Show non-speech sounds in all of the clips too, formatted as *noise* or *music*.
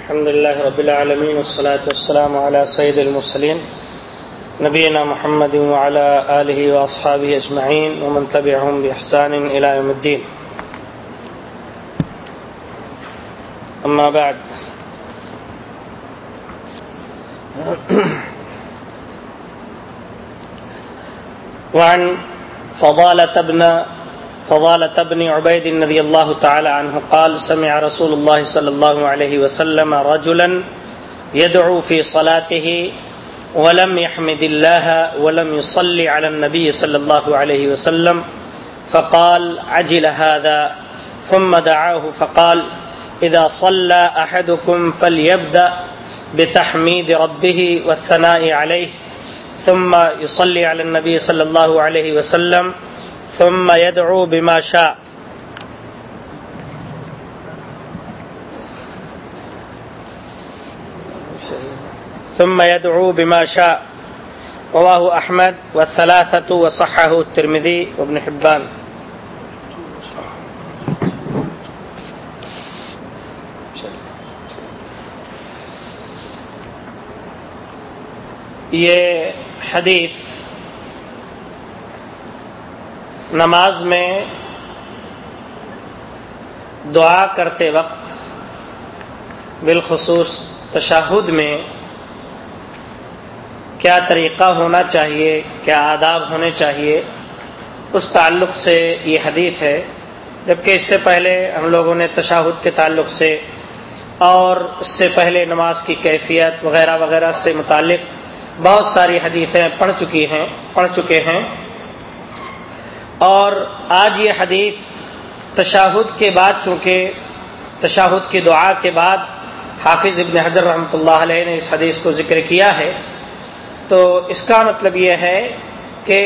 الحمد لله رب العالمين والصلاة والسلام على سيد المرسلين نبينا محمد وعلى آله وأصحابه أجمعين ومن تبعهم بإحسان إلى يوم الدين أما بعد *coughs* وعن فضالة ابن فضالة بن عبيد رضي الله تعالى عنه قال سمع رسول الله صلى الله عليه وسلم رجلا يدعو في صلاته ولم يحمد الله ولم يصلي على النبي صلى الله عليه وسلم فقال عجل هذا ثم دعاه فقال إذا صلى أحدكم فليبدأ بتحميد ربه والثناء عليه ثم يصلي على النبي صلى الله عليه وسلم ثم يدعو بما شاء. ثم يدعو بما شاء. رواه أحمد والثلاثة وصحه الترمذي وابن حبان. یہ حدیث نماز میں دعا کرتے وقت بالخصوص تشاہد میں کیا طریقہ ہونا چاہیے، کیا آداب ہونے چاہیے، اس تعلق سے یہ حدیث ہے۔ جبکہ اس سے پہلے ہم لوگوں نے تشاہد کے تعلق سے اور اس سے پہلے نماز کی کیفیت وغیرہ وغیرہ سے متعلق بہت ساری حدیثیں پڑھ چکی ہیں، پڑھ چکے ہیں۔ اور آج یہ حدیث تشاہد کے بعد، چونکہ تشاہد کی دعا کے بعد حافظ ابن حضر رحمۃ اللہ علیہ نے اس حدیث کو ذکر کیا ہے۔ تو اس کا مطلب یہ ہے کہ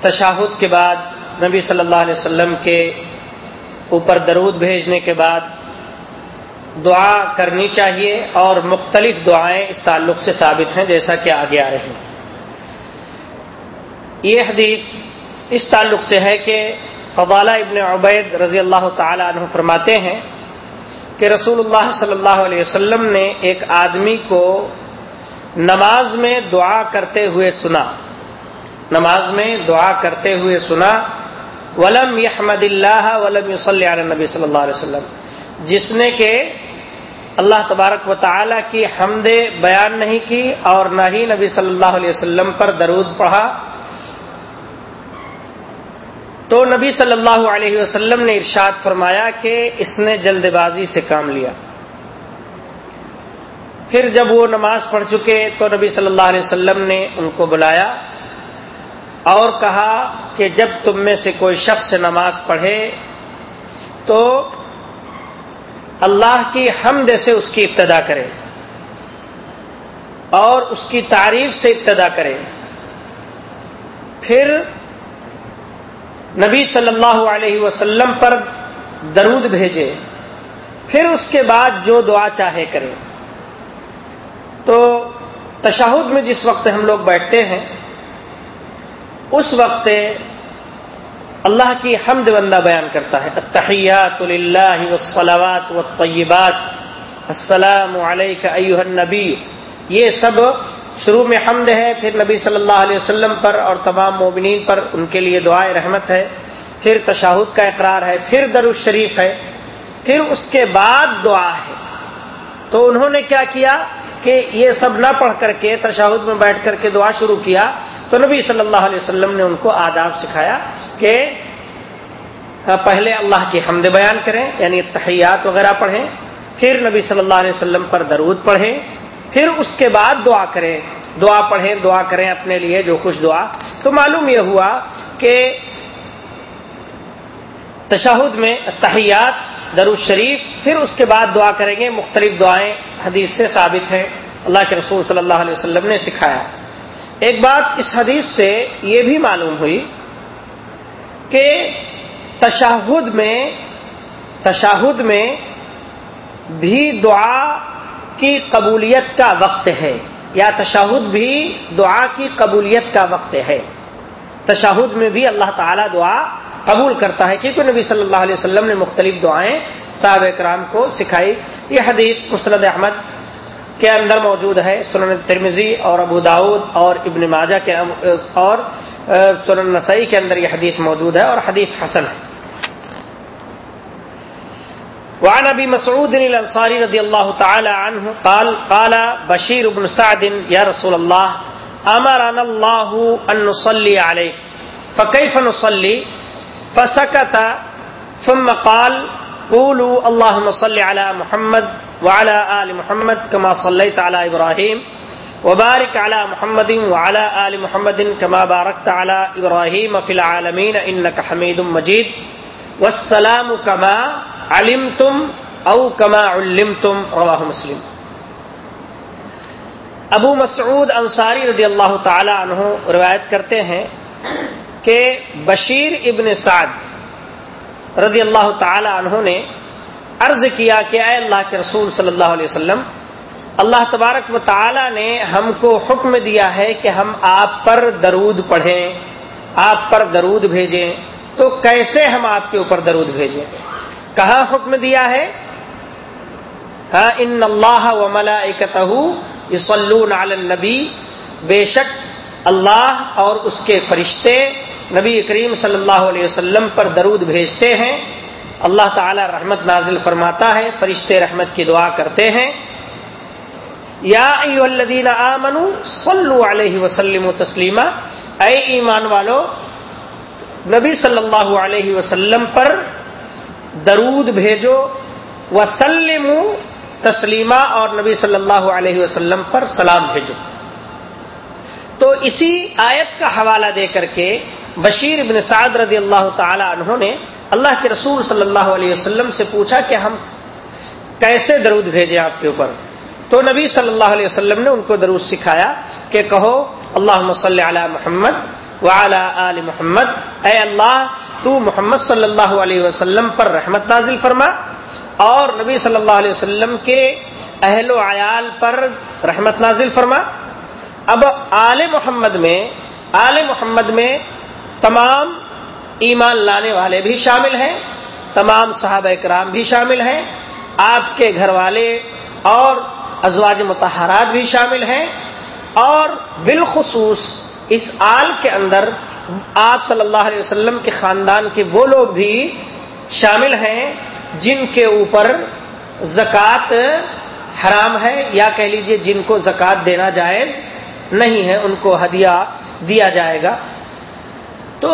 تشاہد کے بعد نبی صلی اللہ علیہ وسلم کے اوپر درود بھیجنے کے بعد دعا کرنی چاہیے اور مختلف دعائیں اس تعلق سے ثابت ہیں جیسا کہ آگے آ رہی ہیں۔ یہ حدیث اس تعلق سے ہے کہ فضالہ ابن عبید رضی اللہ تعالی عنہ فرماتے ہیں کہ رسول اللہ صلی اللہ علیہ وسلم نے ایک آدمی کو نماز میں دعا کرتے ہوئے سنا۔ نماز میں دعا کرتے ہوئے سنا۔ ولم یحمد اللہ ولم یصلی علی نبی صلی اللہ علیہ وسلم۔ جس نے کہ اللہ تبارک و تعالی کی حمد بیان نہیں کی اور نہ ہی نبی صلی اللہ علیہ وسلم پر درود پڑھا۔ تو نبی صلی اللہ علیہ وسلم نے ارشاد فرمایا کہ اس نے جلد بازی سے کام لیا۔ پھر جب وہ نماز پڑھ چکے تو نبی صلی اللہ علیہ وسلم نے ان کو بلایا اور کہا کہ جب تم میں سے کوئی شخص نماز پڑھے تو اللہ کی حمد سے اس کی ابتدا کرے اور اس کی تعریف سے ابتدا کرے۔ پھر نبی صلی اللہ علیہ وسلم پر درود بھیجے، پھر اس کے بعد جو دعا چاہے کرے۔ تو تشاہد میں جس وقت ہم لوگ بیٹھتے ہیں، اس وقت اللہ کی حمد بندہ بیان کرتا ہے، التحیات للہ والصلوات والطیبات، السلام علیکہ ایوہ النبی۔ یہ سب شروع میں حمد ہے، پھر نبی صلی اللہ علیہ وسلم پر اور تمام مومنین پر ان کے لیے دعائے رحمت ہے، پھر تشاہد کا اقرار ہے، پھر در الشریف ہے، پھر اس کے بعد دعا ہے۔ تو انہوں نے کیا کیا کہ یہ سب نہ پڑھ کر کے، تشاہد میں بیٹھ کر کے دعا شروع کیا۔ تو نبی صلی اللہ علیہ وسلم نے ان کو آداب سکھایا کہ پہلے اللہ کی حمد بیان کریں یعنی تحیات وغیرہ پڑھیں، پھر نبی صلی اللہ علیہ وسلم پر درود پڑھیں۔ پھر اس کے بعد دعا کریں۔ دعا پڑھیں، دعا کریں اپنے لیے جو کچھ دعا۔ تو معلوم یہ ہوا کہ تشاہد میں تحیات درود شریف، پھر اس کے بعد دعا کریں گے۔ مختلف دعائیں حدیث سے ثابت ہیں۔ اللہ کے رسول صلی اللہ علیہ وسلم نے سکھایا۔ ایک بات اس حدیث سے یہ بھی معلوم ہوئی کہ تشاہد میں تشاہد میں بھی دعا کی قبولیت کا وقت ہے یا تشاہد بھی دعا کی قبولیت کا وقت ہے تشاہد میں بھی اللہ تعالی دعا قبول کرتا ہے کیونکہ نبی صلی اللہ علیہ وسلم نے مختلف دعائیں صاحب اکرام کو سکھائی یہ حدیث مسند احمد کے اندر موجود ہے، سنن ترمزی اور ابو داود اور ابن ماجہ کے اور سنن نسائی کے اندر یہ حدیث موجود ہے اور حدیث حسن ہے۔ وعن ابي مسعود الانصاري رضي الله تعالى عنه قال قال بشير بن سعد يا رسول الله امرنا الله ان نصلي عليك فكيف نصلي فسكت ثم قال، قولوا اللهم صل على محمد وعلى آل محمد كما صليت على إبراهيم وبارك على محمد وعلى آل محمد كما باركت على إبراهيم في العالمين إنك حميد مجيد والسلام كما علمتم أو كما علمتم، رواه مسلم. ابو مسعود انصاری رضی اللہ تعالی عنہ روایت کرتے ہیں کہ بشیر ابن سعد رضی اللہ تعالی عنہ نے عرض کیا کہ اے اللہ کے رسول صلی اللہ علیہ وسلم، اللہ تبارک و تعالی نے ہم کو حکم دیا ہے کہ ہم آپ پر درود پڑھیں، آپ پر درود بھیجیں، تو کیسے ہم آپ کے اوپر درود بھیجیں؟ کہاں حکم دیا ہے؟ ہاں ان اللہ و ملا یصلون علی النبی، بے شک اللہ اور اس کے فرشتے نبی کریم صلی اللہ علیہ وسلم پر درود بھیجتے ہیں۔ اللہ تعالی رحمت نازل فرماتا ہے، فرشتے رحمت کی دعا کرتے ہیں۔ یا الذین آمنو صلو علیہ وسلم و تسلیمہ اے ایمان والو، نبی صلی اللہ علیہ وسلم پر درود بھیجو وسلم تسلیمہ اور نبی صلی اللہ علیہ وسلم پر سلام بھیجو۔ تو اسی آیت کا حوالہ دے کر کے بشیر ابن سعد رضی اللہ تعالی عنہ نے اللہ کے رسول صلی اللہ علیہ وسلم سے پوچھا کہ ہم کیسے درود بھیجیں آپ کے اوپر؟ تو نبی صلی اللہ علیہ وسلم نے ان کو درود سکھایا کہ کہو اللہ صلی علی محمد وعلی آل محمد، اے اللہ تو محمد صلی اللہ علیہ وسلم پر رحمت نازل فرما اور نبی صلی اللہ علیہ وسلم کے اہل و عیال پر رحمت نازل فرما۔ اب آل محمد میں، آل محمد میں تمام ایمان لانے والے بھی شامل ہیں، تمام صحابہ اکرام بھی شامل ہیں، آپ کے گھر والے اور ازواج متحرات بھی شامل ہیں اور بالخصوص اس آل کے اندر آپ صلی اللہ علیہ وسلم کے خاندان کے وہ لوگ بھی شامل ہیں جن کے اوپر زکوٰۃ حرام ہے یا کہہ لیجیے جن کو زکوٰۃ دینا جائز نہیں ہے، ان کو ہدیہ دیا جائے گا۔ تو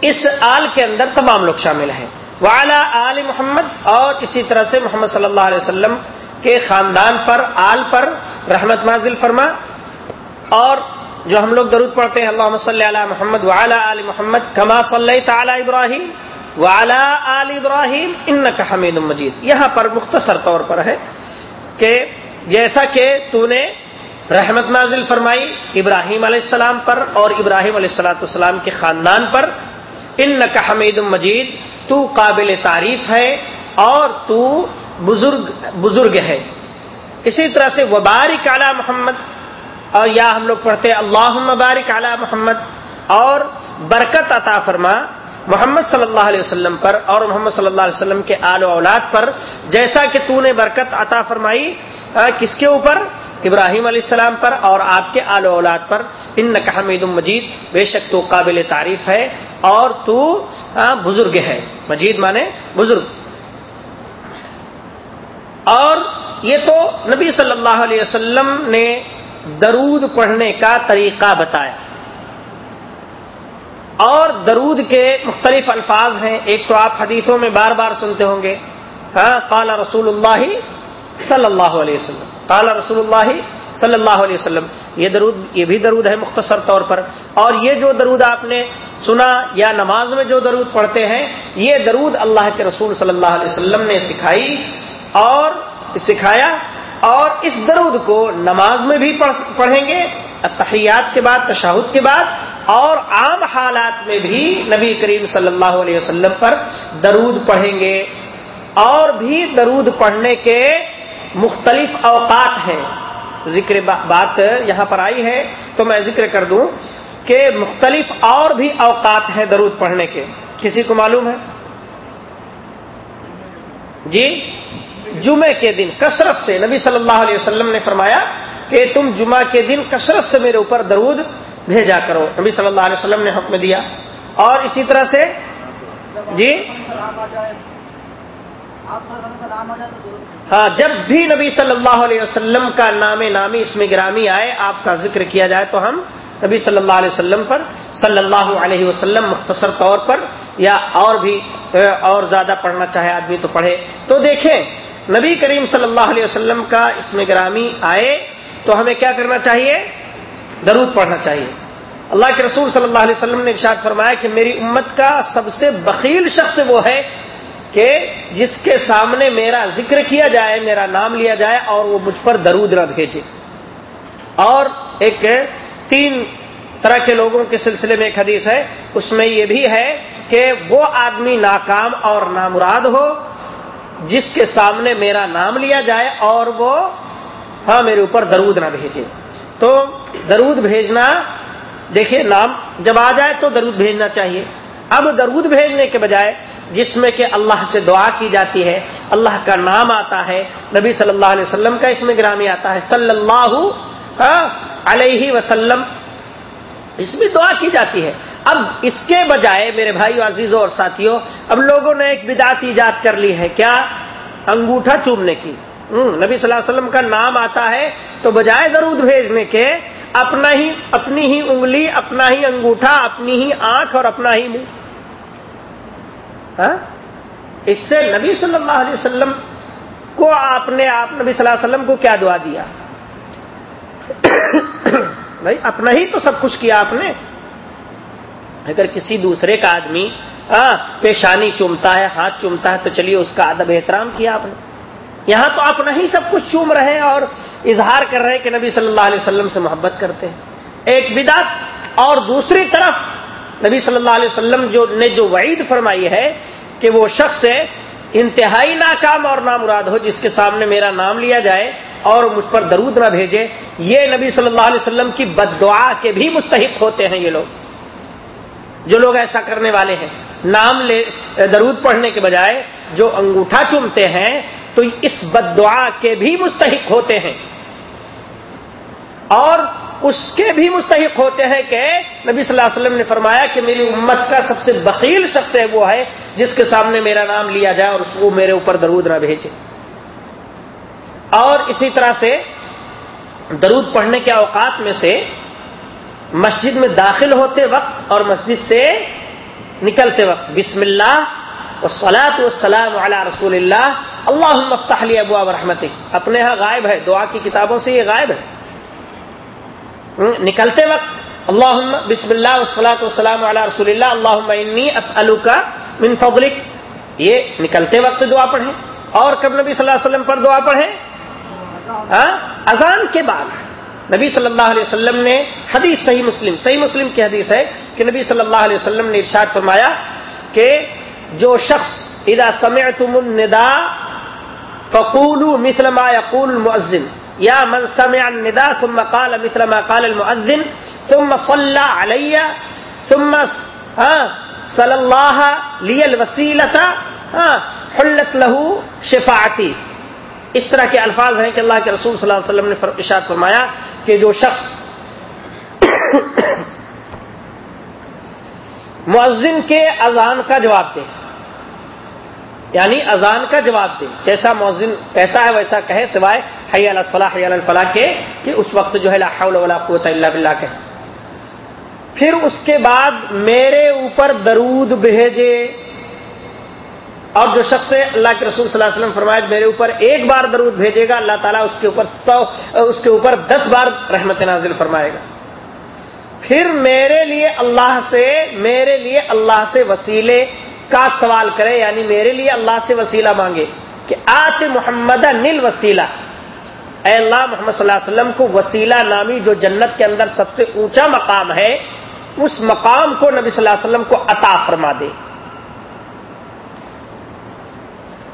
اس آل کے اندر تمام لوگ شامل ہیں۔ والا آل محمد اور اسی طرح سے محمد صلی اللہ علیہ وسلم کے خاندان پر، آل پر رحمت نازل فرما اور جو ہم لوگ درود پڑھتے ہیں اللہ صلی علی محمد وعلا آل محمد کما صلی تعالی ابراہیم وعلا آل ابراہیم ان کا حمید مجید۔ یہاں پر مختصر طور پر ہے کہ جیسا کہ تو نے رحمت نازل فرمائی ابراہیم علیہ السلام پر اور ابراہیم علیہ السلاۃ السلام کے خاندان پر ان کا حمید مجید، تو قابل تعریف ہے اور تو بزرگ بزرگ ہے۔ اسی طرح سے وبارک اعلی محمد اور یا ہم لوگ پڑھتے اللہ مبارک اعلی محمد، اور برکت عطا فرما محمد صلی اللہ علیہ وسلم پر اور محمد صلی اللہ علیہ وسلم کے آل و اولاد پر، جیسا کہ تو نے برکت عطا فرمائی کس کے اوپر؟ ابراہیم علیہ السلام پر اور آپ کے آل و اولاد پر۔ ان حمید مجید، بے شک تو قابل تعریف ہے اور تو بزرگ ہے۔ مجید مانے بزرگ۔ اور یہ تو نبی صلی اللہ علیہ وسلم نے درود پڑھنے کا طریقہ بتایا۔ اور درود کے مختلف الفاظ ہیں، ایک تو آپ حدیثوں میں بار بار سنتے ہوں گے ہاں کالا رسول اللہ صلی اللہ علیہ وسلم کالا رسول اللہ صلی اللہ علیہ وسلم، یہ درود، یہ بھی درود ہے مختصر طور پر۔ اور یہ جو درود آپ نے سنا یا نماز میں جو درود پڑھتے ہیں، یہ درود اللہ کے رسول صلی اللہ علیہ وسلم نے سکھائی اور سکھایا۔ اور اس درود کو نماز میں بھی پڑھیں گے تحیات کے بعد تشاہد کے بعد، اور عام حالات میں بھی نبی کریم صلی اللہ علیہ وسلم پر درود پڑھیں گے۔ اور بھی درود پڑھنے کے مختلف اوقات ہیں۔ ذکر بات یہاں پر آئی ہے، تو میں ذکر کر دوں کہ مختلف اور بھی اوقات ہیں درود پڑھنے کے۔ کسی کو معلوم ہے؟ جی؟ جمعے کے دن، کثرت سے۔ نبی صلی اللہ علیہ وسلم نے فرمایا کہ تم جمعہ کے دن کثرت سے میرے اوپر درود بھیجا کرو۔ نبی صلی اللہ علیہ وسلم نے حکم دیا۔ اور اسی طرح سے جی؟ ہاں جب بھی نبی صلی اللہ علیہ وسلم کا نام نامی اس میں گرامی آئے، آپ کا ذکر کیا جائے تو ہم نبی صلی اللہ علیہ وسلم پر، صلی اللہ علیہ وسلم مختصر طور پر، یا اور بھی، اور زیادہ پڑھنا چاہے آدمی تو پڑھے۔ تو دیکھیں نبی کریم صلی اللہ علیہ وسلم کا اس میں گرامی آئے تو ہمیں کیا کرنا چاہیے؟ درود پڑھنا چاہیے۔ اللہ کے رسول صلی اللہ علیہ وسلم نے ارشاد فرمایا کہ میری امت کا سب سے بخیل شخص وہ ہے کہ جس کے سامنے میرا ذکر کیا جائے، میرا نام لیا جائے اور وہ مجھ پر درود نہ بھیجے۔ اور ایک تین طرح کے لوگوں کے سلسلے میں ایک حدیث ہے، اس میں یہ بھی ہے کہ وہ آدمی ناکام اور نامراد ہو جس کے سامنے میرا نام لیا جائے اور وہ ہاں میرے اوپر درود نہ بھیجے۔ تو درود بھیجنا دیکھیے نام جب آ جائے تو درود بھیجنا چاہیے۔ اب درود بھیجنے کے بجائے جس میں کہ اللہ سے دعا کی جاتی ہے، اللہ کا نام آتا ہے، نبی صلی اللہ علیہ وسلم کا اس میں گرامی آتا ہے، صلی اللہ ہاں، علیہ وسلم، اس میں دعا کی جاتی ہے۔ اب اس کے بجائے میرے بھائیو، عزیزوں اور ساتھیوں، اب لوگوں نے ایک بدعت ایجاد کر لی ہے۔ کیا انگوٹھا چومنے کی؟ نبی صلی اللہ علیہ وسلم کا نام آتا ہے تو بجائے درود بھیجنے کے، اپنا ہی، اپنی ہی انگلی، اپنا ہی انگوٹھا، اپنی ہی آنکھ اور اپنا ہی منہ۔ ہاں؟ اس سے نبی صلی اللہ علیہ وسلم کو آپ نے، آپ نبی صلی اللہ علیہ وسلم کو کیا دعا دیا؟ *coughs* بھائی، اپنا ہی تو سب کچھ کیا آپ نے۔ اگر کسی دوسرے کا آدمی پیشانی چومتا ہے، ہاتھ چومتا ہے، تو چلیے اس کا ادب احترام کیا آپ نے؟ یہاں تو اپنا ہی سب کچھ چوم رہے ہیں اور اظہار کر رہے ہیں کہ نبی صلی اللہ علیہ وسلم سے محبت کرتے ہیں۔ ایک بدعت اور دوسری طرف نبی صلی اللہ علیہ وسلم جو نے جو وعید فرمائی ہے کہ وہ شخص انتہائی ناکام اور نامراد ہو، جس کے سامنے میرا نام لیا جائے اور مجھ پر درود نہ بھیجے، یہ نبی صلی اللہ علیہ وسلم کی بد دعا کے بھی مستحق ہوتے ہیں یہ لوگ۔ جو لوگ ایسا کرنے والے ہیں۔ نام لے، درود پڑھنے کے بجائے جو انگوٹھا چومتے ہیں، تو اس بد دعا کے بھی مستحق ہوتے ہیں۔ اور اس کے بھی مستحق ہوتے ہیں کہ نبی صلی اللہ علیہ وسلم نے فرمایا کہ میری امت کا سب سے بخیل شخص ہے وہ ہے، جس کے سامنے میرا نام لیا جائے اور وہ میرے اوپر درود نہ بھیجے۔ اور اسی طرح سے درود پڑھنے کے اوقات میں سے مسجد میں داخل ہوتے وقت اور مسجد سے نکلتے وقت۔ بسم اللہ والصلاة والسلام علی رسول اللہ۔ اللہ مفتاح لی ابو رحمتک۔ اپنے ہاں غائب ہے۔ دعا کی کتابوں سے یہ غائب ہے۔ نکلتے وقت اللہ بسم اللہ وسلاۃ والسلام علی رسول اللہ۔ اللہ انی اسألک من فضلک۔ یہ نکلتے وقت دعا پڑھیں۔ اور کب نبی صلی اللہ علیہ وسلم پر دعا پڑھیں؟ ہاں؟ اذان کے بعد۔ نبی صلی اللہ علیہ وسلم نے حدیث صحیح مسلم صحیح مسلم کی حدیث ہے کہ نبی صلی اللہ علیہ وسلم نے ارشاد فرمایا کہ جو شخص اذا سمعتم النداء فقولوا مثل ما يقول المؤذن۔ یا من سمع النداء ثم قال مثل ما قال المؤذن، ثم صلى علي، ثم صلى الله لي الوسيلة حلت له شفاعتي۔ اس طرح کے الفاظ ہیں کہ اللہ کے رسول صلی اللہ علیہ وسلم نے ارشاد فرمایا کہ جو شخص مؤذن کے اذان کا جواب دے یعنی اذان کا جواب دے، جیسا مؤذن کہتا ہے ویسا کہے، سوائے حی علی الصلاح حی علی الفلاح کے کہ اس وقت جو ہے لا حول ولا قوت الا باللہ کہ پھر اس کے بعد میرے اوپر درود بھیجے۔ اور جو شخص اللہ کے رسول صلی اللہ علیہ وسلم فرمائے، میرے اوپر ایک بار درود بھیجے گا، اللہ تعالیٰ اس کے اوپر سو، اس کے اوپر دس بار رحمت نازل فرمائے گا۔ پھر میرے لیے اللہ سے، میرے لیے اللہ سے وسیلے کا سوال کرے یعنی میرے لیے اللہ سے وسیلہ مانگے کہ آت محمد نل وسیلہ۔ اے اللہ محمد صلی اللہ علیہ وسلم کو وسیلہ نامی جو جنت کے اندر سب سے اونچا مقام ہے، اس مقام کو نبی صلی اللہ علیہ وسلم کو عطا فرما دے۔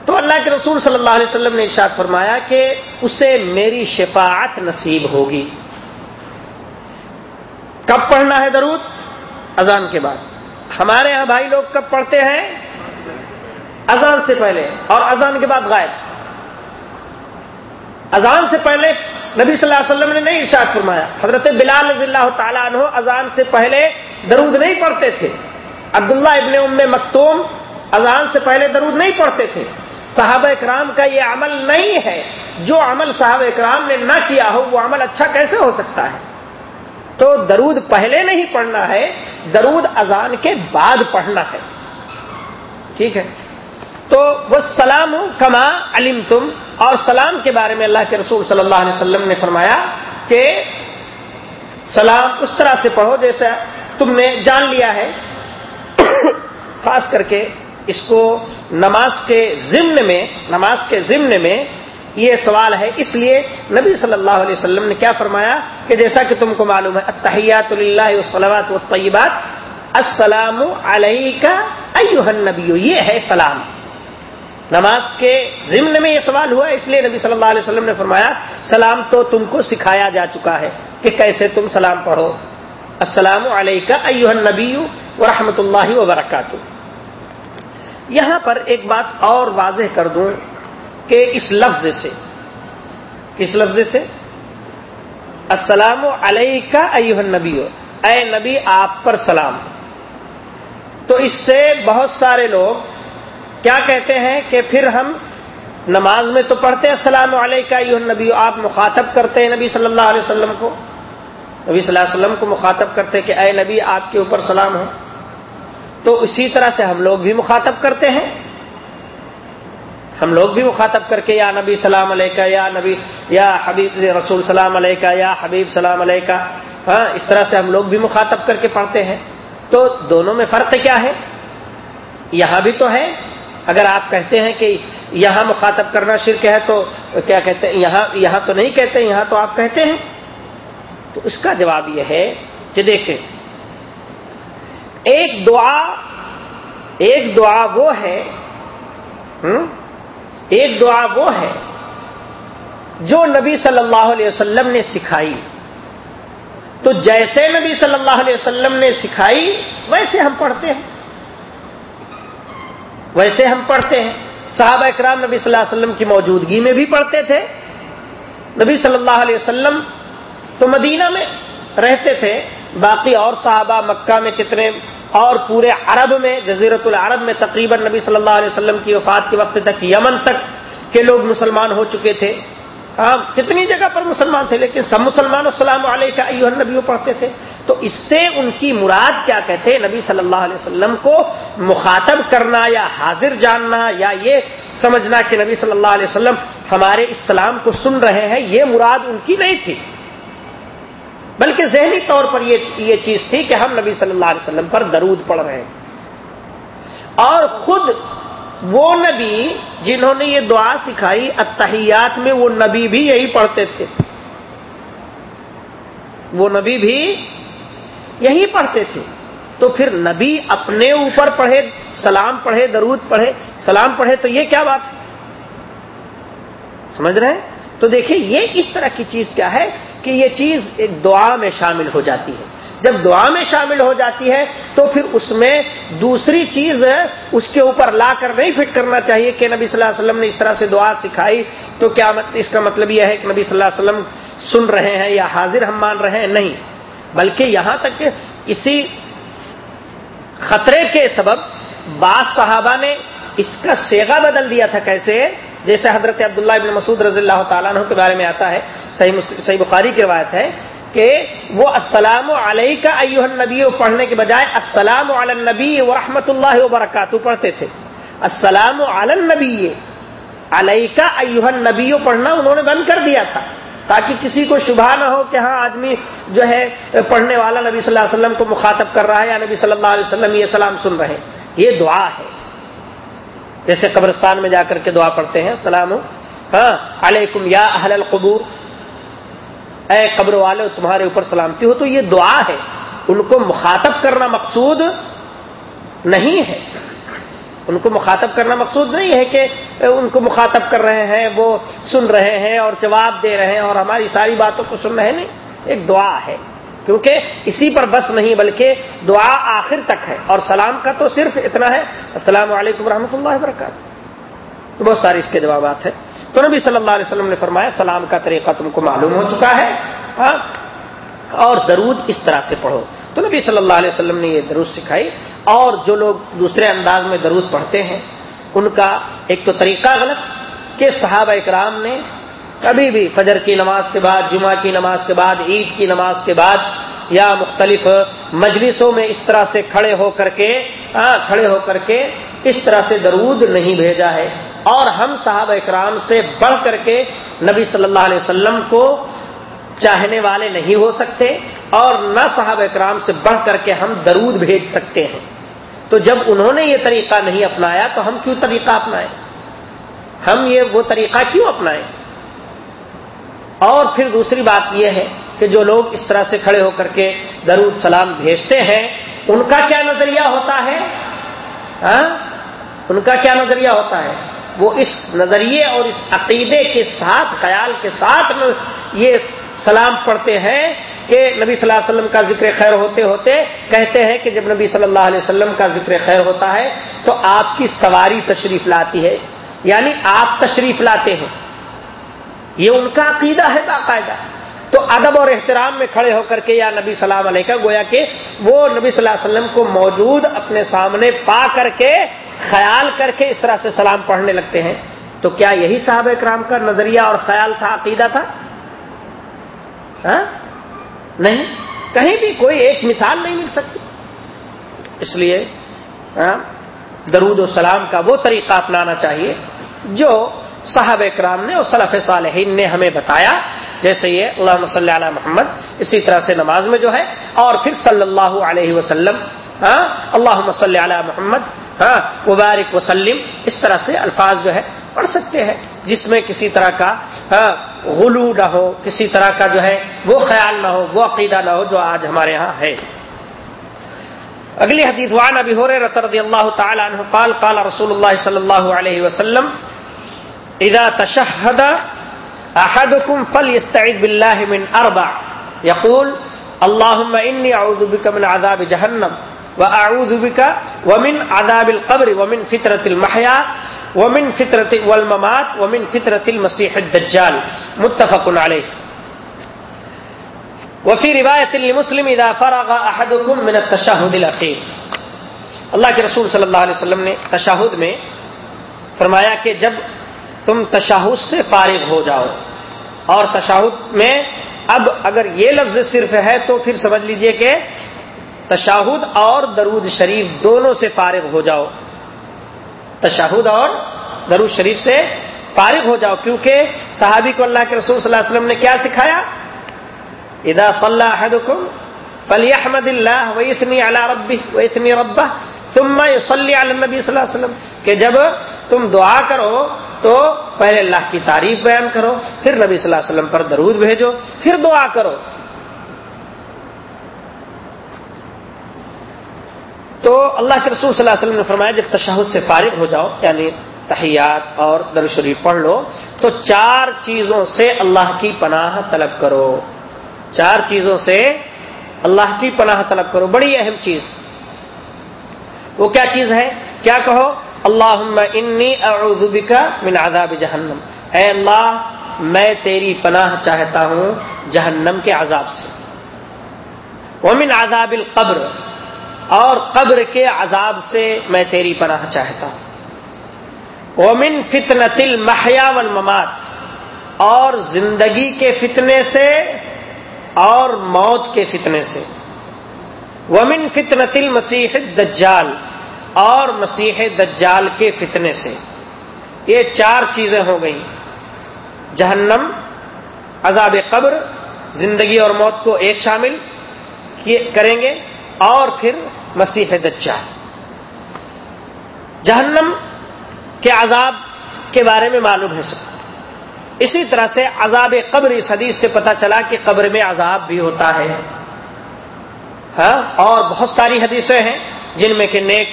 تو اللہ کے رسول صلی اللہ علیہ وسلم نے ارشاد فرمایا کہ اسے میری شفاعت نصیب ہوگی۔ کب پڑھنا ہے درود؟ اذان کے بعد۔ ہمارے یہاں بھائی لوگ کب پڑھتے ہیں؟ اذان سے پہلے اور اذان کے بعد غائب۔ اذان سے پہلے نبی صلی اللہ علیہ وسلم نے نہیں ارشاد فرمایا۔ حضرت بلال رضی اللہ تعالیٰ عنہ اذان سے پہلے درود نہیں پڑھتے تھے۔ عبداللہ ابن ام مکتوم اذان سے پہلے درود نہیں پڑھتے تھے۔ صحابہ اکرام کا یہ عمل نہیں ہے۔ جو عمل صحابہ اکرام نے نہ کیا ہو، وہ عمل اچھا کیسے ہو سکتا ہے؟ تو درود پہلے نہیں پڑھنا ہے، درود اذان کے بعد پڑھنا ہے۔ ٹھیک ہے؟ تو وہ سلام کما علم تم اور سلام کے بارے میں اللہ کے رسول صلی اللہ علیہ وسلم نے فرمایا کہ سلام اس طرح سے پڑھو جیسا تم نے جان لیا ہے۔ *coughs* خاص کر کے اس کو نماز کے ضمن میں، نماز کے ضمن میں یہ سوال ہے۔ اس لیے نبی صلی اللہ علیہ وسلم نے کیا فرمایا کہ جیسا کہ تم کو معلوم ہے اتحیات اللہ وسلمات و طیبات السلام علیہ کا نبی یہ ہے سلام۔ نماز کے ضمن میں یہ سوال ہوا، اس لیے نبی صلی اللہ علیہ وسلم نے فرمایا، سلام تو تم کو سکھایا جا چکا ہے کہ کیسے تم سلام پڑھو۔ السلام علیکم ایوہ نبی و رحمۃ اللہ وبرکاتہ۔ یہاں پر ایک بات اور واضح کر دوں کہ اس لفظ سے، کس لفظ سے؟ السلام علیکم ایوہ نبی اے نبی آپ پر سلام۔ تو اس سے بہت سارے لوگ کیا کہتے ہیں کہ پھر ہم نماز میں تو پڑھتے ہیں، السلام علیکم نبی آپ مخاطب کرتے ہیں نبی صلی اللہ علیہ وسلم کو۔ نبی صلی اللہ علیہ وسلم کو مخاطب کرتے کہ اے نبی آپ کے اوپر سلام ہو تو اسی طرح سے ہم لوگ بھی مخاطب کرتے ہیں۔ ہم لوگ بھی مخاطب کر کے یا نبی سلام علیہ یا نبی، یا حبیب رسول سلام علیہ یا حبیب سلام علیہ ہاں اس طرح سے ہم لوگ بھی مخاطب کر کے پڑھتے ہیں۔ تو دونوں میں فرق کیا ہے؟ یہاں بھی تو ہے۔ اگر آپ کہتے ہیں کہ یہاں مخاطب کرنا شرک ہے تو کیا کہتے ہیں؟ یہاں یہاں تو نہیں کہتے، یہاں تو آپ کہتے ہیں۔ تو اس کا جواب یہ ہے کہ دیکھیں ایک دعا ایک دعا وہ ہے ایک دعا وہ ہے جو نبی صلی اللہ علیہ وسلم نے سکھائی۔ تو جیسے نبی صلی اللہ علیہ وسلم نے سکھائی، ویسے ہم پڑھتے ہیں۔ ویسے ہم پڑھتے ہیں۔ صحابہ اکرام نبی صلی اللہ علیہ وسلم کی موجودگی میں بھی پڑھتے تھے۔ نبی صلی اللہ علیہ وسلم تو مدینہ میں رہتے تھے۔ باقی اور صحابہ مکہ میں کتنے اور پورے عرب میں جزیرت العرب میں تقریباً نبی صلی اللہ علیہ وسلم کی وفات کے وقت تک، یمن تک کے لوگ مسلمان ہو چکے تھے۔ ہاں کتنی جگہ پر مسلمان تھے، لیکن سب مسلمان السلام علیہ کا نبی پڑھتے تھے۔ تو اس سے ان کی مراد کیا کہتے ہیں؟ نبی صلی اللہ علیہ وسلم کو مخاطب کرنا یا حاضر جاننا یا یہ سمجھنا کہ نبی صلی اللہ علیہ وسلم ہمارے اسلام کو سن رہے ہیں، یہ مراد ان کی نہیں تھی۔ بلکہ ذہنی طور پر یہ چیز تھی کہ ہم نبی صلی اللہ علیہ وسلم پر درود پڑھ رہے ہیں۔ اور خود وہ نبی جنہوں نے یہ دعا سکھائی اتحیات میں وہ نبی بھی یہی پڑھتے تھے۔ وہ نبی بھی یہی پڑھتے تھے۔ تو پھر نبی اپنے اوپر پڑھے، سلام پڑھے، درود پڑھے۔ سلام پڑھے تو یہ کیا بات ہے؟ سمجھ رہے ہیں؟ تو دیکھیں یہ اس طرح کی چیز کیا ہے؟ کہ یہ چیز ایک دعا میں شامل ہو جاتی ہے۔ جب دعا میں شامل ہو جاتی ہے تو پھر اس میں دوسری چیز اس کے اوپر لا کر نہیں فٹ کرنا چاہیے کہ نبی صلی اللہ علیہ وسلم نے اس طرح سے دعا سکھائی تو کیا اس کا مطلب یہ ہے کہ نبی صلی اللہ علیہ وسلم سن رہے ہیں یا حاضر ہم مان رہے ہیں؟ نہیں۔ بلکہ یہاں تک کہ اسی خطرے کے سبب بعض صحابہ نے اس کا سیگا بدل دیا تھا کیسے؟ جیسے حضرت عبداللہ ابن مسعود رضی اللہ تعالیٰ عنہ کے بارے میں آتا ہے، صحیح صحیح بخاری کی روایت ہے کہ وہ السلام علیہ کا ایوہ نبی پڑھنے کے بجائے السلام علی نبی و رحمۃ اللہ وبرکاتہ پڑھتے تھے۔ السلام علی نبی علیہ کا ایوہ نبی پڑھنا انہوں نے بند کر دیا تھا، تاکہ کسی کو شبہ نہ ہو کہ ہاں آدمی جو ہے پڑھنے والا نبی صلی اللہ علیہ وسلم کو مخاطب کر رہا ہے یا نبی صلی اللہ علیہ وسلم یہ سلام سن رہے۔ ہیں یہ دعا ہے۔ جیسے قبرستان میں جا کر کے دعا پڑھتے ہیں السلام ہاں علیکم یا اہل القبور۔ اے قبر والے تمہارے اوپر سلامتی ہو تو یہ دعا ہے۔ ان کو مخاطب کرنا مقصود نہیں ہے۔ ان کو مخاطب کرنا مقصود نہیں ہے کہ ان کو مخاطب کر رہے ہیں، وہ سن رہے ہیں اور جواب دے رہے ہیں اور ہماری ساری باتوں کو سن رہے ہیں۔ نہیں، ایک دعا ہے۔ کیونکہ اسی پر بس نہیں بلکہ دعا آخر تک ہے اور سلام کا تو صرف اتنا ہے۔ السلام علیکم رحمۃ اللہ وبرکاتہ۔ تو بہت سارے اس کے جوابات ہیں۔ تو نبی صلی اللہ علیہ وسلم نے فرمایا، سلام کا طریقہ تم کو معلوم ہو چکا ہے۔ ہاں؟ اور درود اس طرح سے پڑھو۔ تو نبی صلی اللہ علیہ وسلم نے یہ درود سکھائی اور جو لوگ دوسرے انداز میں درود پڑھتے ہیں، ان کا ایک تو طریقہ غلط کہ صحابہ اکرام نے کبھی بھی فجر کی نماز کے بعد، جمعہ کی نماز کے بعد، عید کی نماز کے بعد یا مختلف مجلسوں میں اس طرح سے کھڑے ہو کر کے ہاں کھڑے ہو کر کے اس طرح سے درود نہیں بھیجا ہے۔ اور ہم صحابہ اکرام سے بڑھ کر کے نبی صلی اللہ علیہ وسلم کو چاہنے والے نہیں ہو سکتے اور نہ صاحب اکرام سے بڑھ کر کے ہم درود بھیج سکتے ہیں۔ تو جب انہوں نے یہ طریقہ نہیں اپنایا تو ہم کیوں طریقہ اپنائیں؟ ہم یہ وہ طریقہ کیوں اپنائیں؟ اور پھر دوسری بات یہ ہے کہ جو لوگ اس طرح سے کھڑے ہو کر کے درود سلام بھیجتے ہیں، ان کا کیا نظریہ ہوتا ہے؟ ہاں؟ ان کا کیا نظریہ ہوتا ہے؟ وہ اس نظریے اور اس عقیدے کے ساتھ، خیال کے ساتھ یہ سلام پڑھتے ہیں کہ نبی صلی اللہ علیہ وسلم کا ذکر خیر ہوتے ہوتے کہتے ہیں کہ جب نبی صلی اللہ علیہ وسلم کا ذکر خیر ہوتا ہے تو آپ کی سواری تشریف لاتی ہے یعنی آپ تشریف لاتے ہیں۔ یہ ان کا عقیدہ ہے باقاعدہ۔ تو ادب اور احترام میں کھڑے ہو کر کے یا نبی السلام علیہ کا گویا کہ وہ نبی صلی اللہ علیہ وسلم کو موجود اپنے سامنے پا کر کے خیال کر کے اس طرح سے سلام پڑھنے لگتے ہیں۔ تو کیا یہی صاحب اکرام کا نظریہ اور خیال تھا عقیدہ تھا؟ ہاں؟ نہیں۔ کہیں بھی کوئی ایک مثال نہیں مل سکتی۔ اس لیے ہاں، درود و سلام کا وہ طریقہ اپنانا چاہیے جو صاحب اکرام نے اور صلاف صالحین نے ہمیں بتایا، جیسے یہ اللہ صلی علیہ محمد، اسی طرح سے نماز میں جو ہے، اور پھر صلی اللہ علیہ وسلم ہاں، اللہ صلی علی محمد ہاں مبارک وسلم، اس طرح سے الفاظ جو ہے، پڑھ سکتے ہیں، جس میں کسی طرح کا ہاں، غلو نہ ہو، کسی طرح کا جو ہے، وہ خیال نہ ہو، وہ عقیدہ نہ ہو جو آج ہمارے ہاں ہے۔ اگلی حدیث، وعن ابی هريره رضی اللہ تعالی عنہ قال قال رسول اللہ صلی اللہ علیہ وسلم اذا تشهد احدكم فليستعذ بالله من اربع. يقول اللهم اني اعوذ بك من عذاب جهنم واعوذ بك ومن عذاب القبر ومن فتنه المحيا ومن فطرت والممات ومن فطرت المسیح الدجال. متفق علیہ. وفی روایت مسلم اذا فرغ احدكم من التشهد الاخير اللہ کے رسول صلی اللہ علیہ وسلم نے تشاہد میں فرمایا کہ جب تم تشاہد سے فارغ ہو جاؤ۔ اور تشاہد میں اب اگر یہ لفظ صرف ہے تو پھر سمجھ لیجیے کہ تشاہد اور درود شریف دونوں سے فارغ ہو جاؤ۔ تشہد اور درود شریف سے فارغ ہو جاؤ، کیونکہ صحابی کو اللہ کے رسول صلی اللہ علیہ وسلم نے کیا سکھایا؟ ادا صلی احدکم فلی احمد اللہ ویثنی علی ربی ویثنی ربہ ثم یصلی علی النبی صلی اللہ علیہ وسلم، کہ جب تم دعا کرو تو پہلے اللہ کی تعریف بیان کرو، پھر نبی صلی اللہ علیہ وسلم پر درود بھیجو، پھر دعا کرو۔ تو اللہ کے رسول صلی اللہ علیہ وسلم نے فرمایا، جب تشہد سے فارغ ہو جاؤ یعنی تحیات اور در شریف پڑھ لو، تو چار چیزوں سے اللہ کی پناہ طلب کرو۔ چار چیزوں سے اللہ کی پناہ طلب کرو، بڑی اہم چیز۔ وہ کیا چیز ہے؟ کیا کہو؟ اللہ انی اعوذ بک من عذاب جہنم۔ اے اللہ، میں تیری پناہ چاہتا ہوں جہنم کے عذاب سے۔ ومن عذاب القبر، اور قبر کے عذاب سے میں تیری پناہ چاہتا ہوں۔ اومن فتن تل محیا اور زندگی کے فتنے سے، اور موت کے فتنے سے۔ ومن فتن تل مسیح دجال اور مسیح دجال کے فتنے سے۔ یہ چار چیزیں ہو گئیں۔ جہنم، عذاب قبر، زندگی اور موت کو ایک شامل کریں گے، اور پھر مسیح دجال۔ جہنم کے عذاب کے بارے میں معلوم ہے سب۔ اسی طرح سے عذاب قبر اس حدیث سے پتا چلا کہ قبر میں عذاب بھی ہوتا ہے۔ ہاں اور بہت ساری حدیثیں ہیں جن میں کہ نیک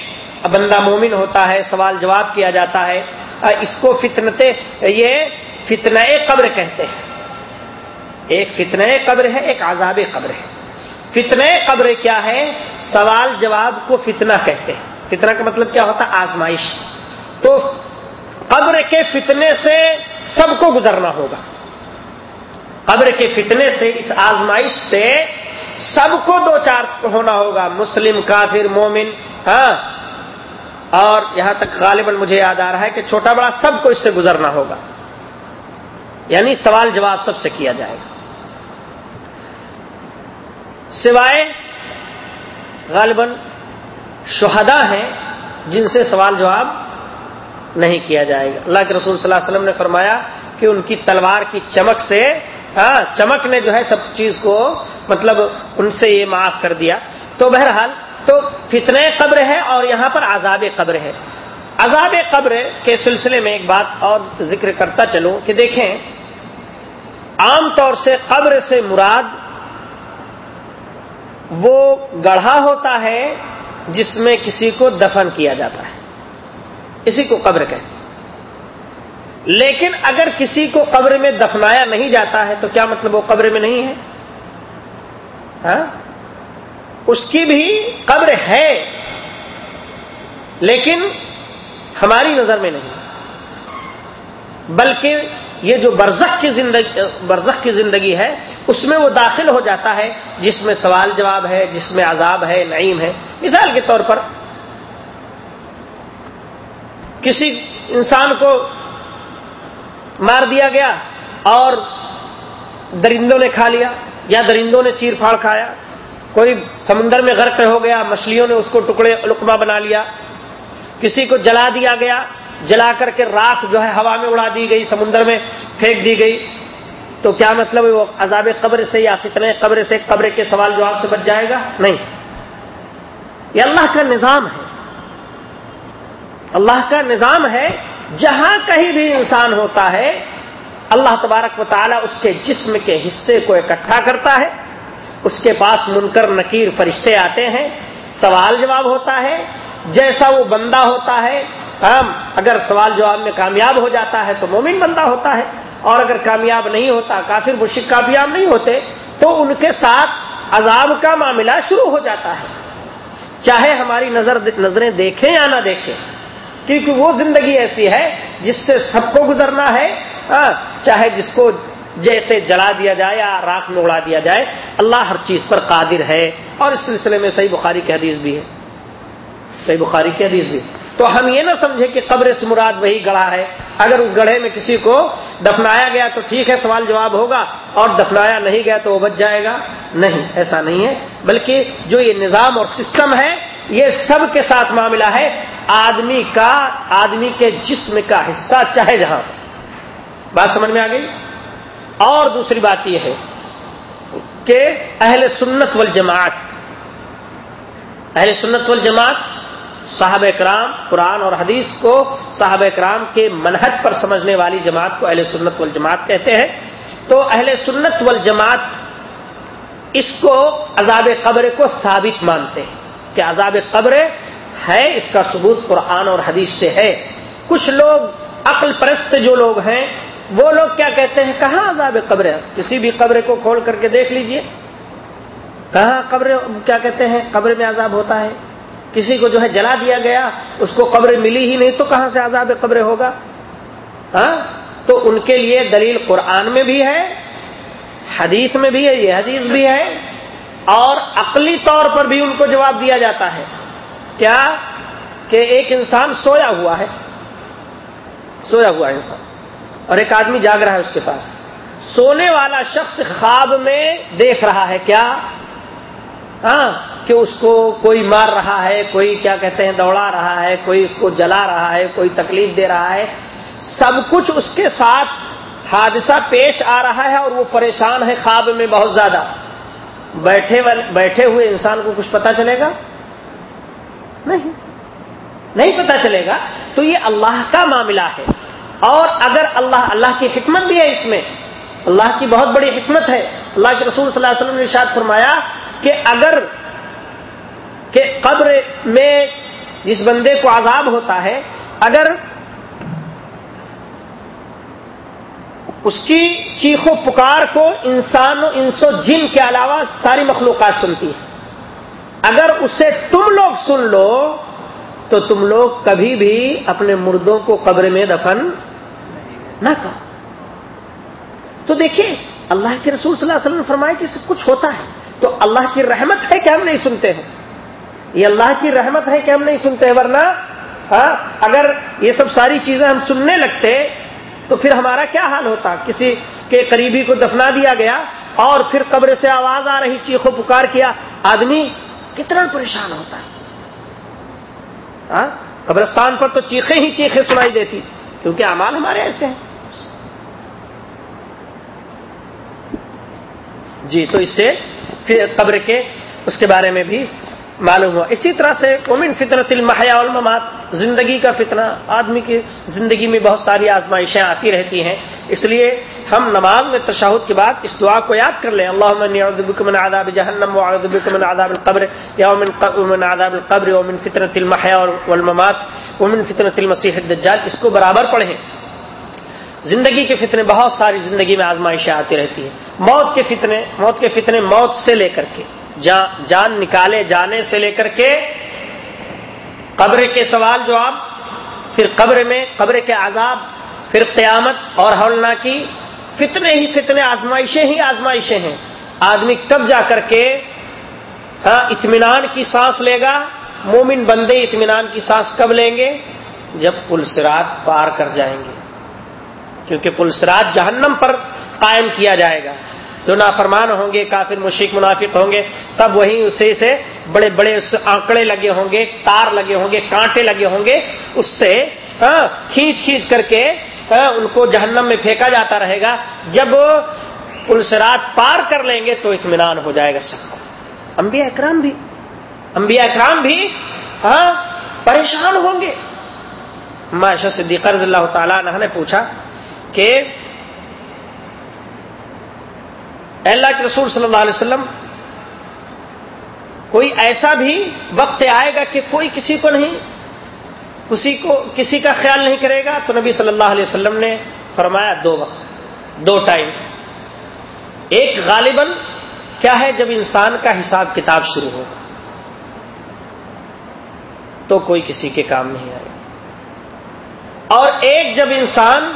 بندہ مومن ہوتا ہے، سوال جواب کیا جاتا ہے۔ اس کو فتنتے، یہ فتنہ قبر کہتے ہیں۔ ایک فتنہ قبر ہے، ایک عذاب قبر ہے۔ فتنے قبر کیا ہے؟ سوال جواب کو فتنہ کہتے ہیں۔ فتنہ کا مطلب کیا ہوتا؟ ہے آزمائش۔ تو قبر کے فتنے سے سب کو گزرنا ہوگا۔ قبر کے فتنے سے، اس آزمائش سے سب کو دو چار ہونا ہوگا۔ مسلم، کافر، مومن ہاں اور یہاں تک غالباً مجھے یاد آ رہا ہے کہ چھوٹا بڑا سب کو اس سے گزرنا ہوگا۔ یعنی سوال جواب سب سے کیا جائے گا۔ سوائے غالباً شہدا ہیں جن سے سوال جواب نہیں کیا جائے گا۔ اللہ کے رسول صلی اللہ علیہ وسلم نے فرمایا کہ ان کی تلوار کی چمک سے چمک نے جو ہے سب چیز کو مطلب ان سے یہ معاف کر دیا۔ تو بہرحال تو فتنے قبر ہے اور یہاں پر عذاب قبر ہے۔ عذاب قبر کے سلسلے میں ایک بات اور ذکر کرتا چلوں کہ دیکھیں، عام طور سے قبر سے مراد وہ گڑھا ہوتا ہے جس میں کسی کو دفن کیا جاتا ہے۔ اسی کو قبر کہتے ہیں۔ لیکن اگر کسی کو قبر میں دفنایا نہیں جاتا ہے تو کیا مطلب وہ قبر میں نہیں ہے؟ ہاں؟ اس کی بھی قبر ہے، لیکن ہماری نظر میں نہیں۔ بلکہ یہ جو برزخ کی زندگی، برزخ کی زندگی ہے، اس میں وہ داخل ہو جاتا ہے، جس میں سوال جواب ہے، جس میں عذاب ہے، نعیم ہے۔ مثال کے طور پر کسی انسان کو مار دیا گیا اور درندوں نے کھا لیا یا درندوں نے چیر پھاڑ کھایا۔ کوئی سمندر میں غرق ہو گیا، مچھلیوں نے اس کو ٹکڑے لکما بنا لیا، کسی کو جلا دیا گیا، جلا کر کے راکھ جو ہے ہوا میں اڑا دی گئی، سمندر میں پھینک دی گئی۔ تو کیا مطلب وہ عذاب قبر سے یا فتنے قبر سے قبر کے سوال جواب سے بچ جائے گا؟ نہیں۔ یہ اللہ کا نظام ہے۔ اللہ کا نظام ہے، جہاں کہیں بھی انسان ہوتا ہے، اللہ تبارک و تعالیٰ اس کے جسم کے حصے کو اکٹھا کرتا ہے۔ اس کے پاس منکر نکیر فرشتے آتے ہیں، سوال جواب ہوتا ہے، جیسا وہ بندہ ہوتا ہے، ہم اگر سوال جواب میں کامیاب ہو جاتا ہے تو مومن بندہ ہوتا ہے، اور اگر کامیاب نہیں ہوتا، کافر مشک کامیاب نہیں ہوتے، تو ان کے ساتھ عذاب کا معاملہ شروع ہو جاتا ہے۔ چاہے ہماری نظر نظریں دیکھیں یا نہ دیکھیں، کیونکہ وہ زندگی ایسی ہے جس سے سب کو گزرنا ہے ہاں، چاہے جس کو جیسے جلا دیا جائے یا راک میں اڑا دیا جائے، اللہ ہر چیز پر قادر ہے۔ اور اس سلسلے میں صحیح بخاری کی حدیث بھی ہے۔ صحیح بخاری کی حدیث بھی۔ تو ہم یہ نہ سمجھے کہ قبر سے مراد وہی گڑھا ہے۔ اگر اس گڑھے میں کسی کو دفنایا گیا تو ٹھیک ہے، سوال جواب ہوگا۔ اور دفنایا نہیں گیا تو وہ بچ جائے گا۔ نہیں، ایسا نہیں ہے۔ بلکہ جو یہ نظام اور سسٹم ہے، یہ سب کے ساتھ معاملہ ہے۔ آدمی کا، آدمی کے جسم کا حصہ چاہے جہاں۔ بات سمجھ میں آ گئی؟ اور دوسری بات یہ ہے کہ اہل سنت والجماعت، اہل سنت والجماعت صاحب اکرام قرآن اور حدیث کو صاحب اکرام کے منہج پر سمجھنے والی جماعت کو اہل سنت والجماعت کہتے ہیں۔ تو اہل سنت والجماعت اس کو عذاب قبر کو ثابت مانتے ہیں کہ عذاب قبر ہے، اس کا ثبوت قرآن اور حدیث سے ہے۔ کچھ لوگ عقل پرست جو لوگ ہیں وہ لوگ کیا کہتے ہیں کہاں عذاب قبر ہے کسی بھی قبر کو کھول کر کے دیکھ لیجیے۔ کہاں قبر کیا کہتے ہیں؟ قبر میں عذاب ہوتا ہے۔ کسی کو جو ہے جلا دیا گیا، اس کو قبر ملی ہی نہیں، تو کہاں سے عذاب قبر ہوگا؟ ہاں؟ تو ان کے لیے دلیل قرآن میں بھی ہے، حدیث میں بھی ہے، یہ حدیث بھی ہے، اور عقلی طور پر بھی ان کو جواب دیا جاتا ہے۔ کیا؟ کہ ایک انسان سویا ہوا ہے۔ سویا ہوا انسان۔ اور ایک آدمی جاگ رہا ہے اس کے پاس۔ سونے والا شخص خواب میں دیکھ رہا ہے کیا؟ ہاں کہ اس کو کوئی مار رہا ہے، کوئی کیا کہتے ہیں، دوڑا رہا ہے، کوئی اس کو جلا رہا ہے، کوئی تکلیف دے رہا ہے۔ سب کچھ اس کے ساتھ حادثہ پیش آ رہا ہے اور وہ پریشان ہے خواب میں بہت زیادہ۔ بیٹھے بیٹھے ہوئے انسان کو کچھ پتا چلے گا؟ نہیں۔ نہیں پتا چلے گا۔ تو یہ اللہ کا معاملہ ہے۔ اور اگر اللہ اللہ کی حکمت بھی ہے اس میں، اللہ کی بہت بڑی حکمت ہے۔ اللہ کے رسول صلی اللہ علیہ وسلم نے ارشاد فرمایا کہ اگر کہ قبر میں جس بندے کو عذاب ہوتا ہے، اگر اس کی چیخ و پکار کو انسان و انسو جن کے علاوہ ساری مخلوقات سنتی ہے۔ اگر اسے تم لوگ سن لو، تو تم لوگ کبھی بھی اپنے مردوں کو قبر میں دفن نہ کرو تو دیکھیے، اللہ کے رسول صلی اللہ علیہ وسلم فرمائے کہ کچھ ہوتا ہے۔ تو اللہ کی رحمت ہے کہ ہم نہیں سنتے ہیں یہ اللہ کی رحمت ہے کہ ہم نہیں سنتے ہیں ورنہ ہاں اگر یہ سب ساری چیزیں ہم سننے لگتے، تو پھر ہمارا کیا حال ہوتا؟ کسی کے قریبی کو دفنا دیا گیا اور پھر قبر سے آواز آ رہی چیخو پکار کیا، آدمی کتنا پریشان ہوتا ہے۔ ہاں؟ قبرستان پر تو چیخیں ہی چیخیں سنائی دیتی، کیونکہ امال ہمارے ایسے ہیں۔ جی تو اس سے پھر قبر کے اس کے بارے میں بھی معلوم ہوا۔ اسی طرح سے اومن فطرت المحیا الممات زندگی کا فتنہ، آدمی کی زندگی میں بہت ساری آزمائشیں آتی رہتی ہیں۔ اس لیے ہم نماز میں تشاہد کے بعد اس دعا کو یاد کر لیں۔ اللہ من عذاب جہنم من عذاب القبر، یا من عذاب القبر، ومن فطرت المحیا والممات، ومن فطرت المسیح الدجال۔ اس کو برابر پڑھیں۔ زندگی کے فتنے، بہت ساری زندگی میں آزمائشیں آتی رہتی ہیں۔ موت کے فتنے، موت کے فتنے موت سے لے کر کے، جان نکالے جانے سے لے کر کے قبر کے سوال جواب، پھر قبر میں، قبر کے عذاب، پھر قیامت اور ہولنا کی فتنے ہی فتنے، آزمائشیں ہی آزمائشیں ہیں۔ آدمی کب جا کر کے ہاں، اطمینان کی سانس لے گا۔ مومن بندے اطمینان کی سانس کب لیں گے؟ جب پلسرات پار کر جائیں گے۔ کیونکہ پلسرات جہنم پر قائم کیا جائے گا۔ جو نافرمان ہوں گے، کافر مشیق منافق ہوں گے، سب وہی اسی سے بڑے بڑے آنکڑے لگے ہوں گے، تار لگے ہوں گے، کانٹے لگے ہوں گے۔ اس سے ہاں، کھینچ کھینچ کر کے ہاں، ان کو جہنم میں پھینکا جاتا رہے گا۔ جب پلسرات پار کر لیں گے تو اطمینان ہو جائے گا سب کو۔ انبیاء اکرام بھی، انبیاء اکرام بھی ہاں پریشان ہوں گے۔ معاشہ صدیقہ رضی اللہ تعالیٰ نے پوچھا کہ اللہ کے رسول صلی اللہ علیہ وسلم، کوئی ایسا بھی وقت آئے گا کہ کوئی کسی کو نہیں، کسی کو، کسی کا خیال نہیں کرے گا، تو نبی صلی اللہ علیہ وسلم نے فرمایا دو وقت، دو ٹائم۔ ایک غالباً کیا ہے جب انسان کا حساب کتاب شروع ہوگا تو کوئی کسی کے کام نہیں آئے۔ گا اور ایک جب انسان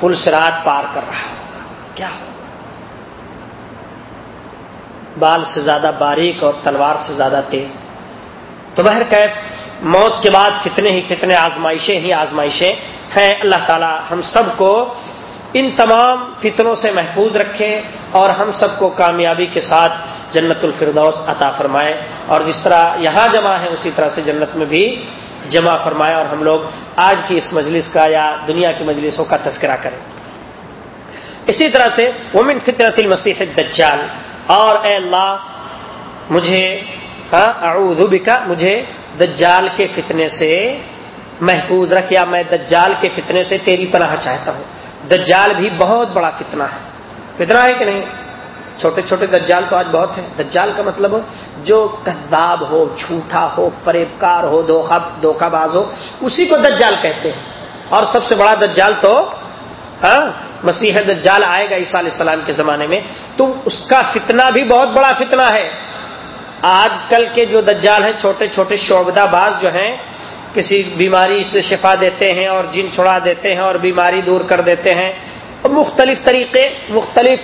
پلسرات پار کر رہا ہوگا۔ کیا ہوگا؟ بال سے زیادہ باریک اور تلوار سے زیادہ تیز۔ تو بہر قید موت کے بعد کتنے ہی کتنے آزمائشیں ہی آزمائشیں ہیں، اللہ تعالی ہم سب کو ان تمام فتنوں سے محفوظ رکھے اور ہم سب کو کامیابی کے ساتھ جنت الفردوس عطا فرمائے۔ اور جس طرح یہاں جمع ہے، اسی طرح سے جنت میں بھی جمع فرمائے اور ہم لوگ آج کی اس مجلس کا یا دنیا کی مجلسوں کا تذکرہ کریں۔ اسی طرح سے ومن فطرت المسیح الدجال، اور اے اللہ، مجھے ہاں، اعوذ بکا، مجھے دجال کے فتنے سے محفوظ رکھ، یا میں دجال کے فتنے سے تیری پناہ چاہتا ہوں۔ دجال بھی بہت بڑا فتنہ ہے۔ فتنہ ہے کہ نہیں؟ چھوٹے چھوٹے دجال تو آج بہت ہیں۔ دجال کا مطلب جو کذاب ہو، جھوٹا ہو فریب کار ہو، دھوکہ باز ہو، اسی کو دجال کہتے ہیں۔ اور سب سے بڑا دجال تو ہاں مسیح دجال آئے گا عیسیٰ علیہ السلام کے زمانے میں۔ تو اس کا فتنہ بھی بہت بڑا فتنہ ہے۔ آج کل کے جو دجال ہیں، چھوٹے چھوٹے شعبدہ باز جو ہیں، کسی بیماری سے شفا دیتے ہیں اور جن چھڑا دیتے ہیں اور بیماری دور کر دیتے ہیں۔ اور مختلف طریقے، مختلف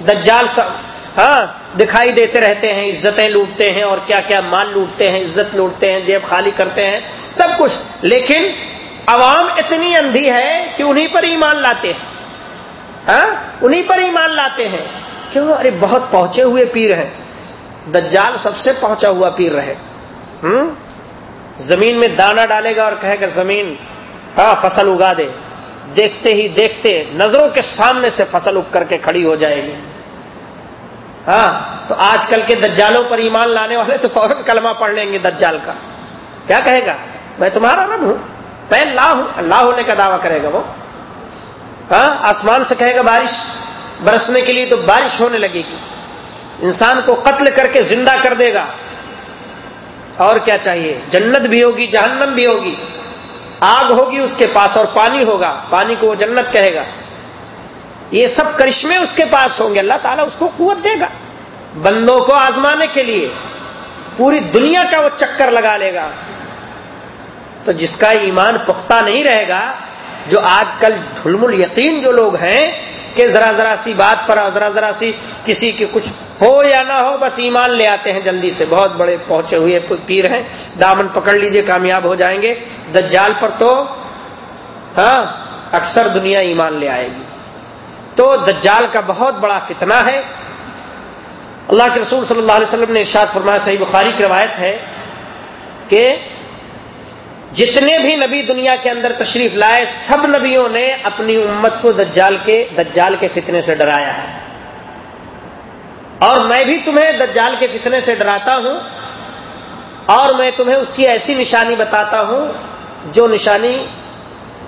دجال ہاں دکھائی دیتے رہتے ہیں، عزتیں لوٹتے ہیں اور کیا کیا مال لوٹتے ہیں، عزت لوٹتے ہیں، جیب خالی کرتے ہیں، سب کچھ۔ لیکن عوام اتنی اندھی ہے کہ انہیں پر ایمان لاتے ہیں۔ ہاں انہیں پر ایمان لاتے ہیں۔ کیوں؟ ارے، بہت پہنچے ہوئے پیر ہیں۔ دجال سب سے پہنچا ہوا پیر رہے۔ ہوں؟ زمین میں دانا ڈالے گا اور کہے گا، زمین ہاں فصل اگا دے۔ دیکھتے ہی دیکھتے نظروں کے سامنے سے فصل اگ کر کے کھڑی ہو جائے گی۔ ہاں تو آج کل کے دجالوں پر ایمان لانے والے تو فوراً کلمہ پڑھ لیں گے دجال کا۔ کیا کہے گا؟ میں تمہارا رب ہوں، میں اللہ ہوں، اللہ ہونے کا دعویٰ کرے گا وہ۔ ہاں آسمان سے کہے گا بارش، برسنے کے لیے تو بارش ہونے لگے گی۔ انسان کو قتل کر کے زندہ کر دے گا۔ اور کیا چاہیے؟ جنت بھی ہوگی، جہنم بھی ہوگی۔ آگ ہوگی اس کے پاس اور پانی ہوگا، پانی کو وہ جنت کہے گا۔ یہ سب کرشمے اس کے پاس ہوں گے، اللہ تعالیٰ اس کو قوت دے گا۔ بندوں کو آزمانے کے لیے پوری دنیا کا وہ چکر لگا لے گا۔ تو جس کا ایمان پختہ نہیں رہے گا، جو آج کل ڈھلمل یقین جو لوگ ہیں، کہ ذرا ذرا سی بات پر ذرا ذرا سی کسی کی کچھ ہو یا نہ ہو، بس ایمان لے آتے ہیں جلدی سے۔ بہت بڑے پہنچے ہوئے پیر ہیں۔ دامن پکڑ لیجیے، کامیاب ہو جائیں گے۔ دجال پر تو ہاں اکثر دنیا ایمان لے آئے گی۔ تو دجال کا بہت بڑا فتنہ ہے۔ اللہ کے رسول صلی اللہ علیہ وسلم نے ارشاد فرمایا، صحیح بخاری کی روایت ہے کہ جتنے بھی نبی دنیا کے اندر تشریف لائے، سب نبیوں نے اپنی امت کو دجال کے دجال کے فتنے سے ڈرایا ہے۔ اور میں بھی تمہیں دجال کے فتنے سے ڈراتا ہوں اور میں تمہیں اس کی ایسی نشانی بتاتا ہوں جو نشانی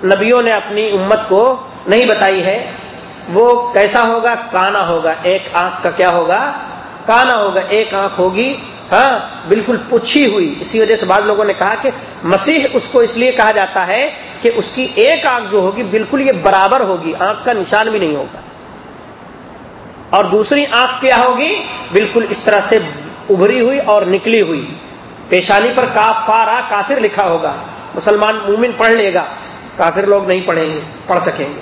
نبیوں نے اپنی امت کو نہیں بتائی ہے۔ وہ کیسا ہوگا؟ کانا ہوگا۔ ایک آنکھ کا کیا ہوگا؟ کانا ہوگا۔ ایک آنکھ ہوگی۔ ہاں بالکل پوچھی ہوئی۔ اسی وجہ سے بعض لوگوں نے کہا کہ مسیح اس کو اس لیے کہا جاتا ہے کہ اس کی ایک آنکھ جو ہوگی، بالکل یہ برابر ہوگی۔ آنکھ کا نشان بھی نہیں ہوگا۔ اور دوسری آنکھ کیا ہوگی؟ بالکل اس طرح سے ابھری ہوئی اور نکلی ہوئی۔ پیشانی پر کاف فارا کافر لکھا ہوگا۔ مسلمان مومن پڑھ لے گا۔ کافر لوگ نہیں پڑھیں گے، پڑھ سکیں گے۔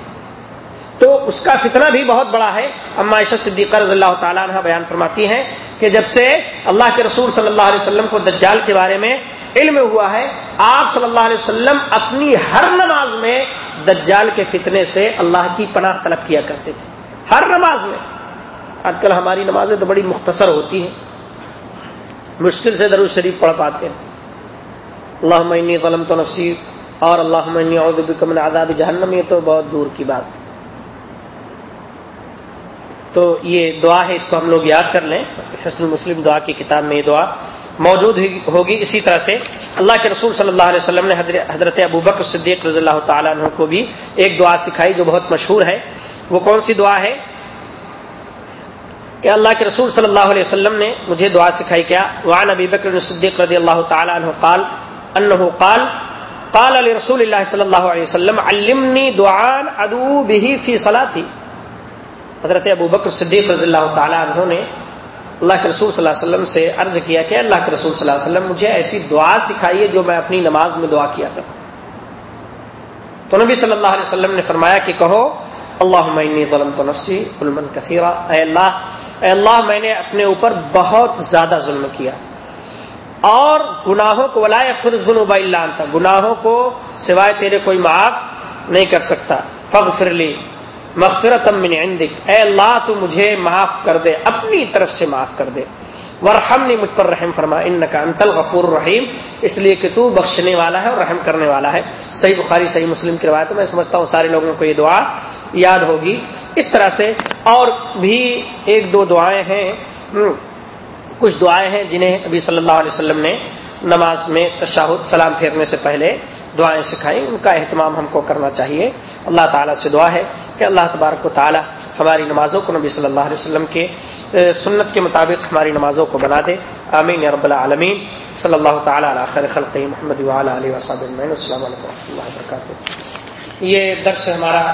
تو اس کا فتنہ بھی بہت بڑا ہے۔ اما عائشہ صدیقہ رضی اللہ تعالیٰ عنہ بیان فرماتی ہیں کہ جب سے اللہ کے رسول صلی اللہ علیہ وسلم کو دجال کے بارے میں علم ہوا ہے، آپ صلی اللہ علیہ وسلم اپنی ہر نماز میں دجال کے فتنے سے اللہ کی پناہ طلب کیا کرتے تھے۔ ہر نماز میں۔ آج کل ہماری نمازیں تو بڑی مختصر ہوتی ہیں، مشکل سے درود شریف پڑھ پاتے ہیں۔ اللہ معنی غلم تو نفسی اور اللہ معنی من عذاب جہنم، یہ تو بہت دور کی بات۔ تو یہ دعا ہے، اس کو ہم لوگ یاد کر لیں۔ حسن مسلم دعا کی کتاب میں یہ دعا موجود ہوگی۔ اسی طرح سے اللہ کے رسول صلی اللہ علیہ وسلم نے حضرت ابو بکر صدیق رضی اللہ تعالیٰ عنہ کو بھی ایک دعا سکھائی جو بہت مشہور ہے۔ وہ کون سی دعا ہے؟ کہ اللہ کے رسول صلی اللہ علیہ وسلم نے مجھے دعا سکھائی کیا۔ وعن ابی بکر صدیق رضی اللہ تعالیٰ عنہ قال انه قال قال علی رسول اللہ صلی اللہ علیہ وسلم، علمنی دعان ادو بھی فی صلاتی۔ حضرت ابو بکر صدیق رضی اللہ تعالیٰ عنہ نے اللہ کے رسول صلی اللہ علیہ وسلم سے عرض کیا کہ اللہ کے رسول صلی اللہ علیہ وسلم مجھے ایسی دعا سکھائیے جو میں اپنی نماز میں دعا کیا کروں۔ تو نبی صلی اللہ علیہ وسلم نے فرمایا کہ کہو اللہ ظلم تو نفسی علمن کثیرہ اے اللہ اے اللہ میں نے اپنے اوپر بہت زیادہ ظلم کیا اور گناہوں کو بلائے اخر ظلم اللہ گناہوں کو سوائے تیرے کوئی معاف نہیں کر سکتا۔ فخر لی مغفرت من عندک اے اللہ تو مجھے معاف کر دے، اپنی طرف سے معاف کر دے۔ ورحم نے مجھ پر رحم فرما ان کا انتل غفور رحیم اس لیے کہ تو بخشنے والا ہے اور رحم کرنے والا ہے۔ صحیح بخاری، صحیح مسلم کی روایت میں سمجھتا ہوں سارے لوگوں کو یہ دعا یاد ہوگی۔ اس طرح سے اور بھی ایک دو دعائیں ہیں کچھ دعائیں ہیں جنہیں ابھی صلی اللہ علیہ وسلم نے نماز میں تشاہد سلام پھیرنے سے پہلے دعائیں سکھائیں، ان کا اہتمام ہم کو کرنا چاہیے۔ اللہ تعالیٰ سے دعا ہے کہ اللہ تبارک و تعالیٰ ہماری نمازوں کو نبی صلی اللہ علیہ وسلم کے سنت کے مطابق ہماری نمازوں کو بنا دے۔ آمین یا رب العالمین۔ صلی اللہ تعالیٰ علیہ خیر خلق محمد علیہ وسلم السلام علیکم و رحمۃ اللہ وبرکاتہ۔ یہ درس ہمارا